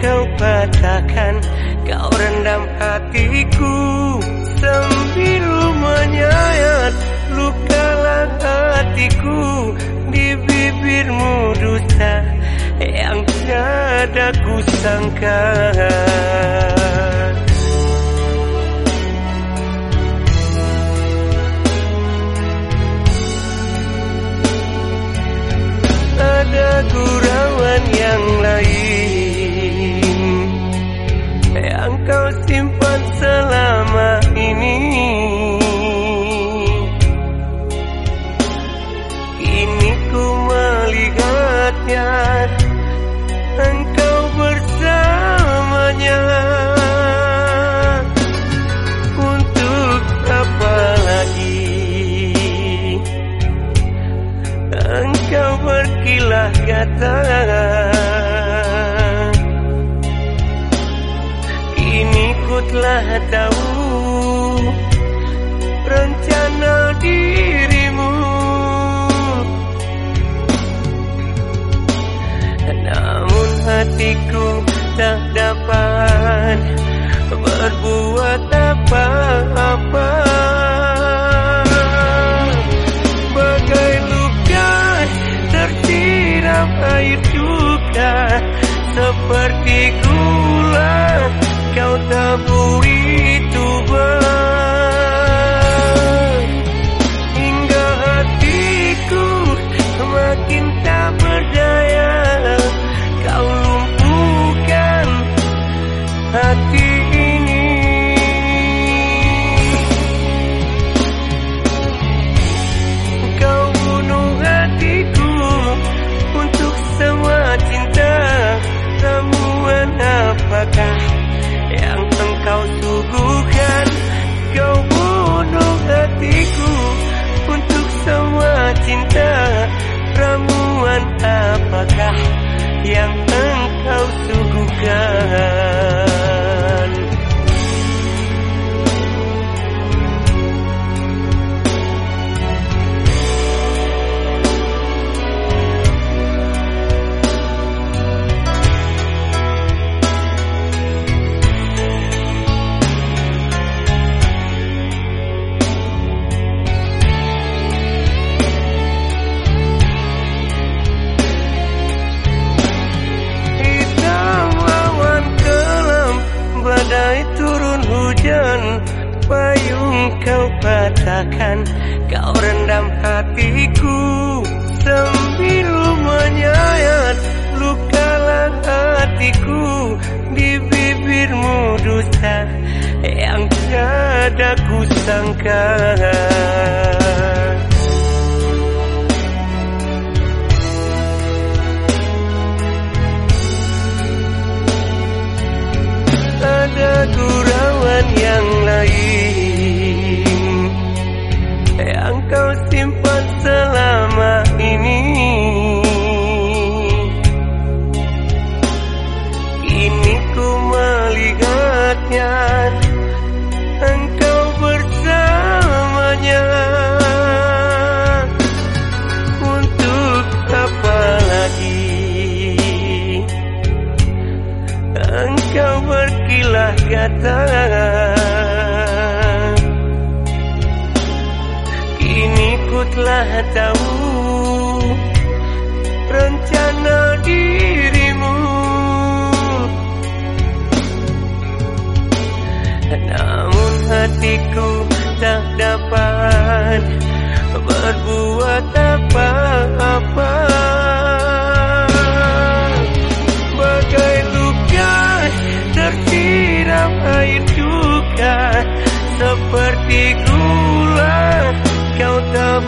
kau patahkan. Kau rendam hatiku sambil menyayat. Lukalah hatiku Di bibirmu dusta. Yang tiada ku sangka. Melihatnya Engkau bersamanya Untuk apa lagi Engkau berkilah kata Kini ku telah tahu tak dapat Berbuat apa-apa. Bagai luka tersiram air duka Seperti gula kau taburi tuban yang kau patahkan. Kau rendam hatiku Sambil menyayat Lukalah hatiku Di bibirmu dusta Yang tiada ku sangka Kini ku telah tahu Rencana dirimu. Namun hatiku tak dapat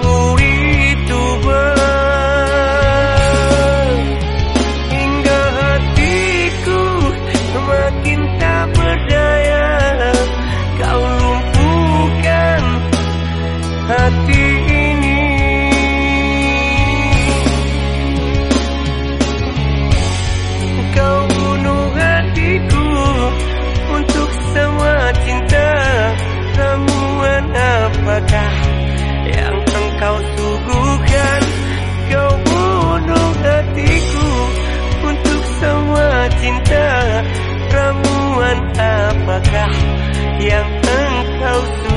kau apakah yang engkau